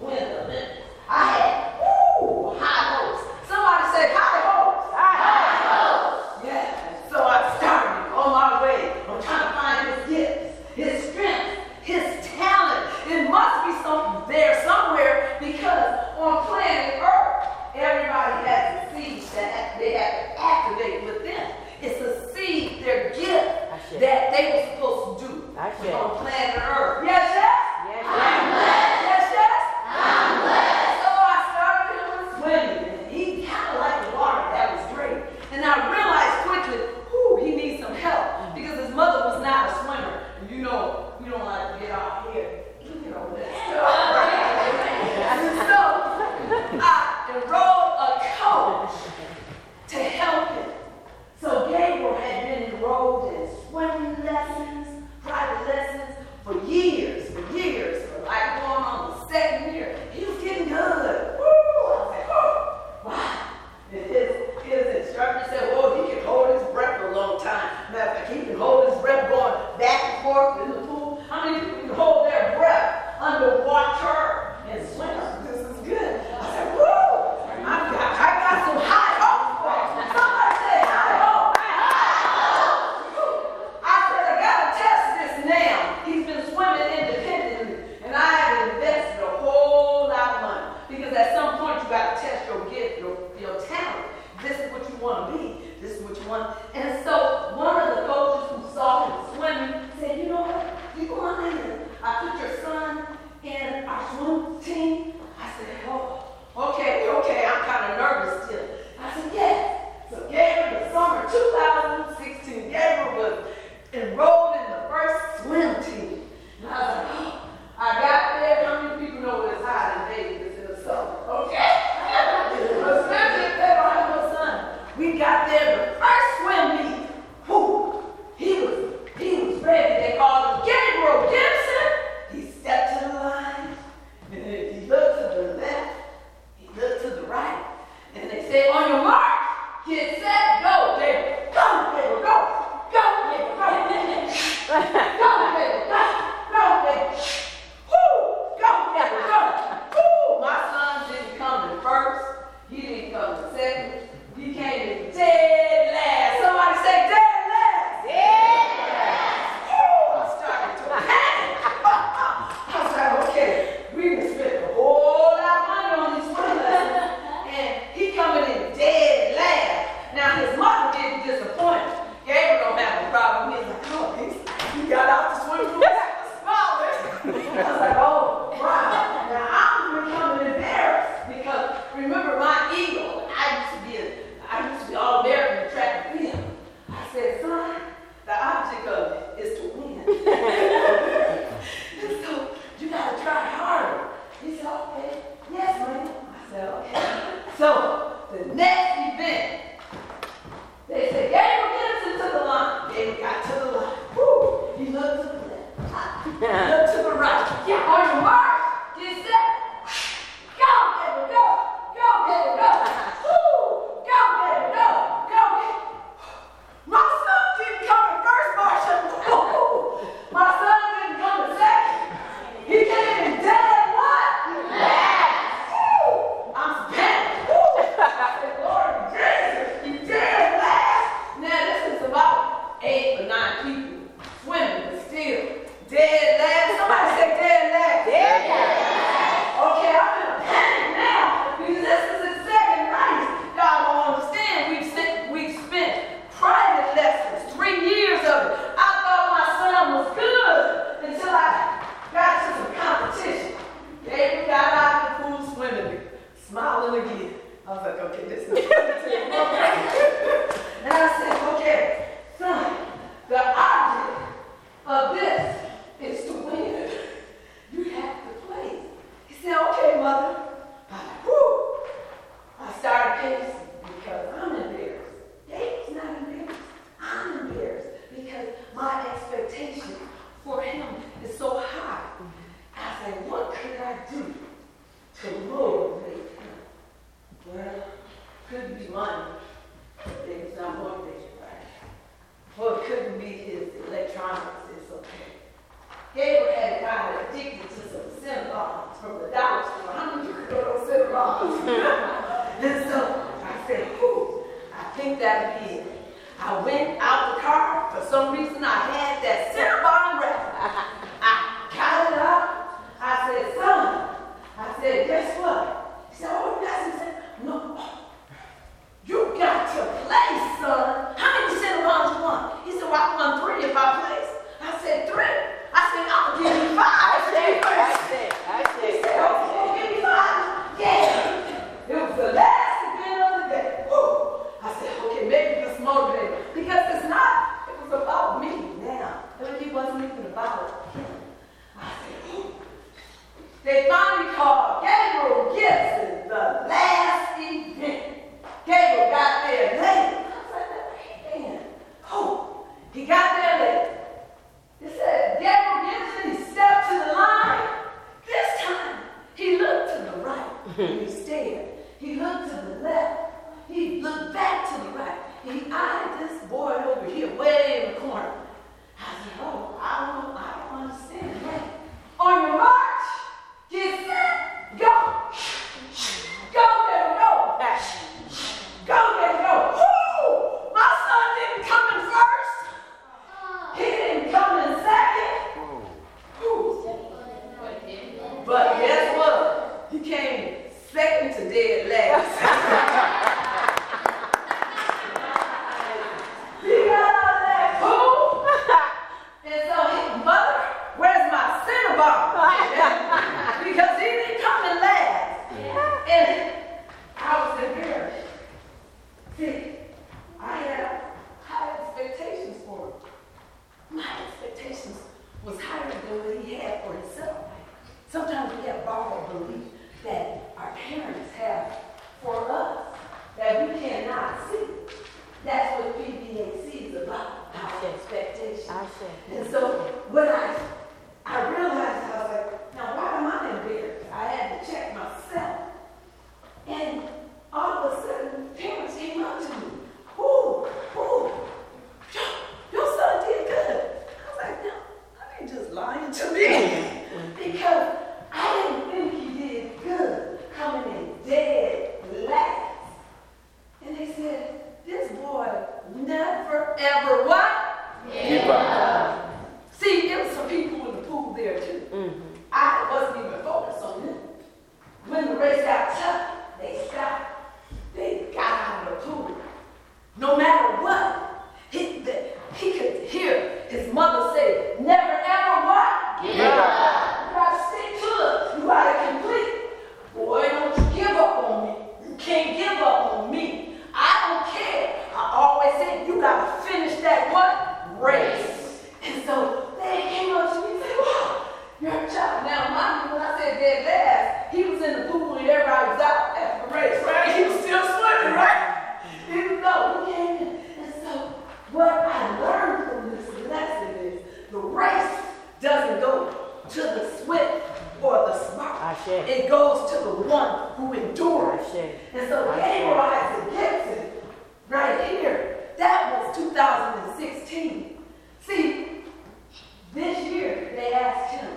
with them. to the swift or the smart. It goes to the one who endures. And so Gabriel and Gibson, right here, that was 2016. See, this year they asked him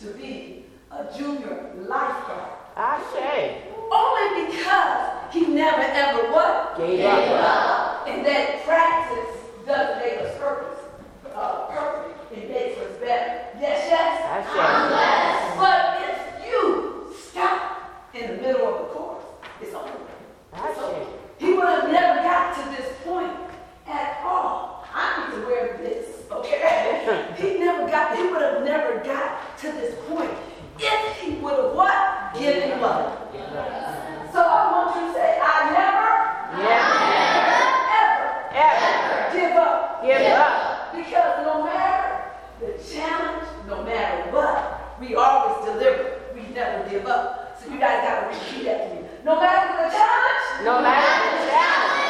to be a junior lifeguard. I say. Only because he never ever what? Gave, Gave up. up. And that practice does to this point if he would have what? Given what? So I want you to say, I never, yes. never, ever, ever, ever give up. Give up. Because no matter the challenge, no matter what, we always deliver. We never give up. So you guys got to repeat that to me. No matter the challenge, no matter the challenge.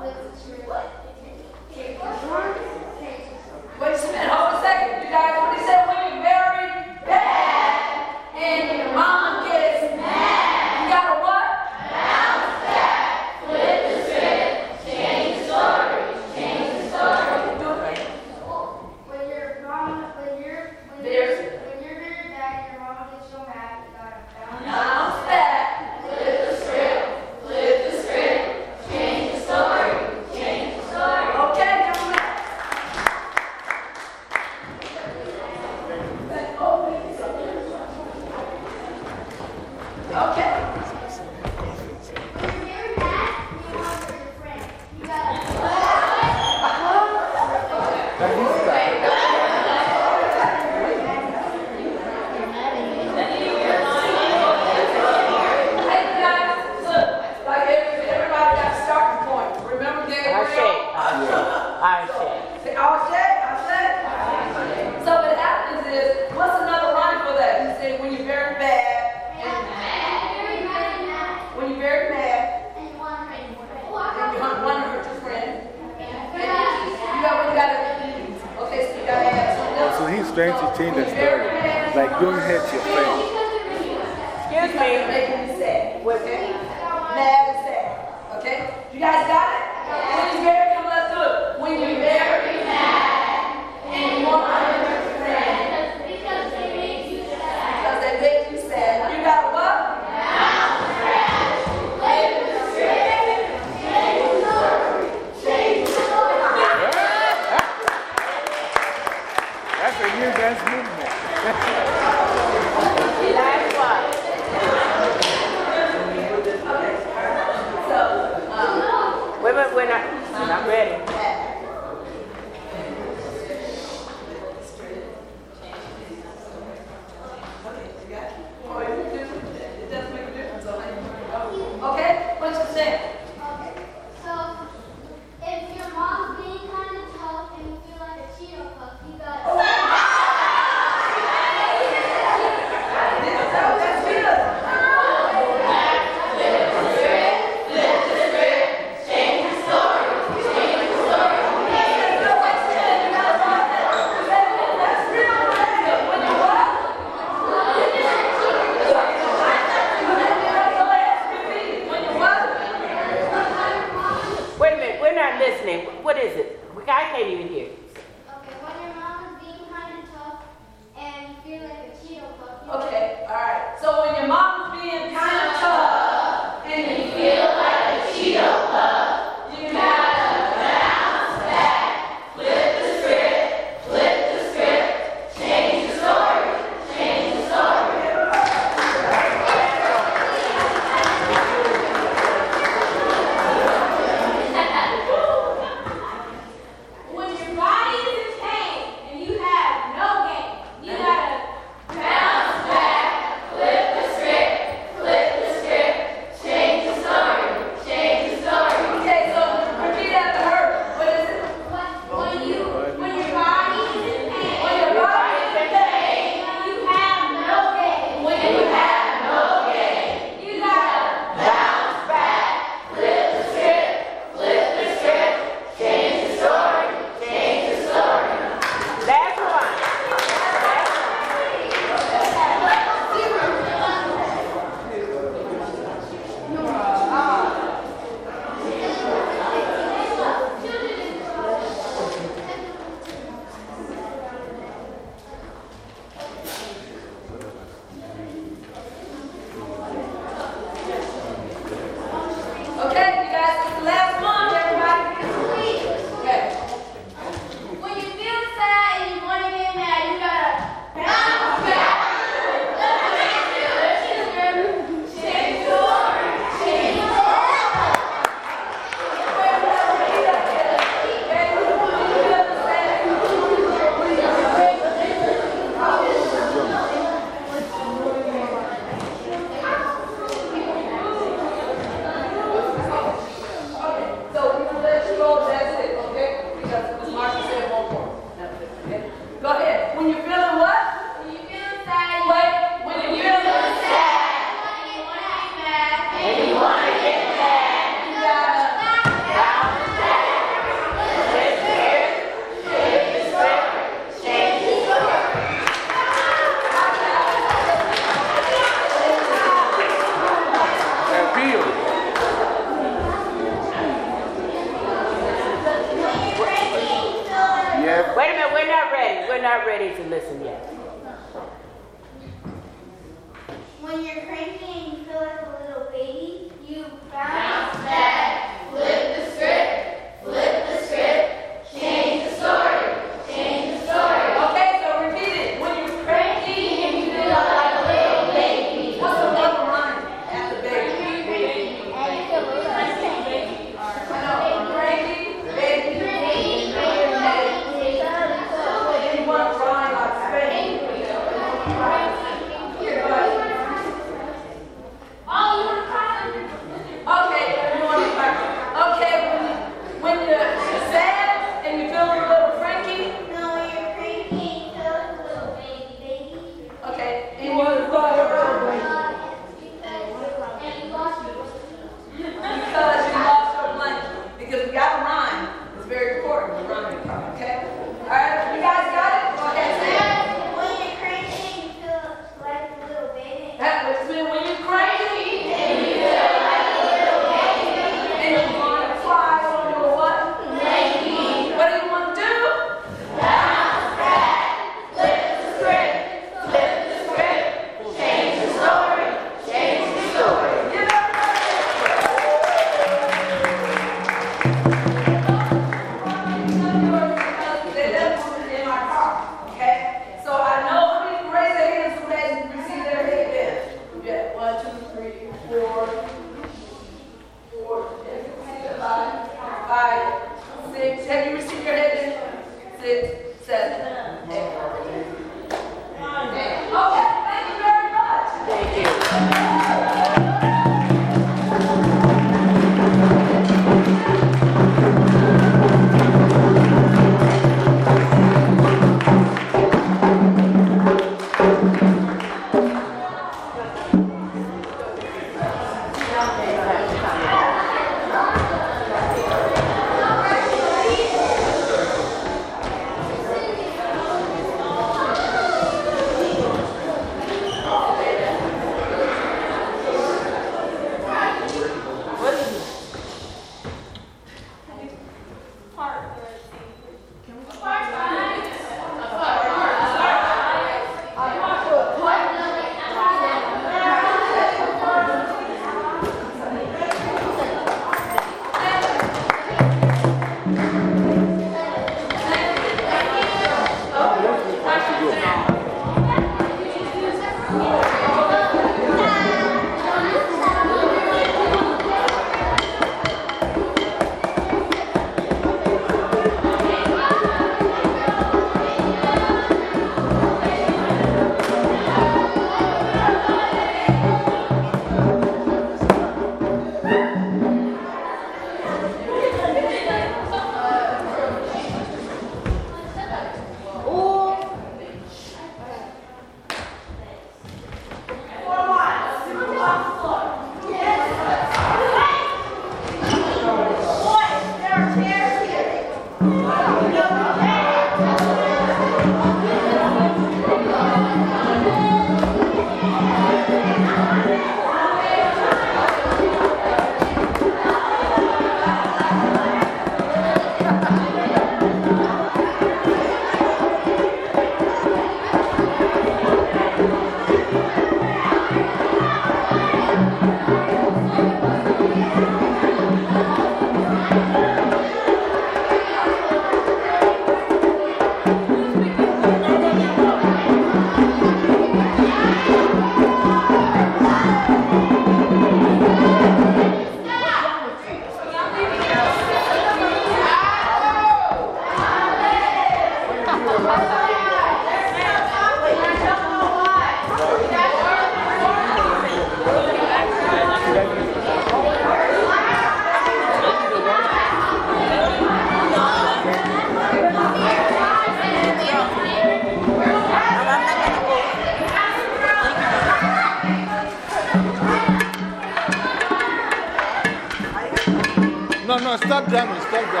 Take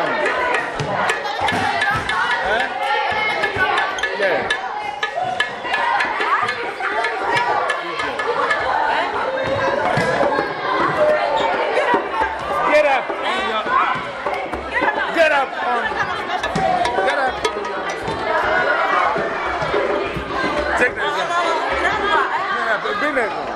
that bring that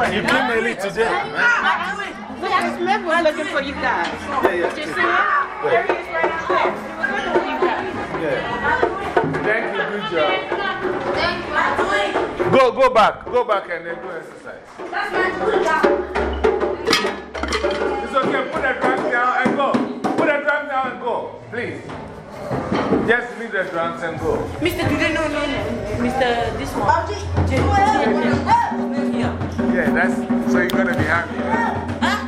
You came early today, man. We're looking for you guys. Yeah, yeah. You see him? There he is right out there. We're looking for you guys. Yeah. Thank you, good job. Go, go back, go back and then do exercise. It's okay, put the drums down and go. Put the drums down and go, please. Just leave the drums and go. Mr. Do they know, no, no, Mr. This one? there. That's, so you're going to be happy.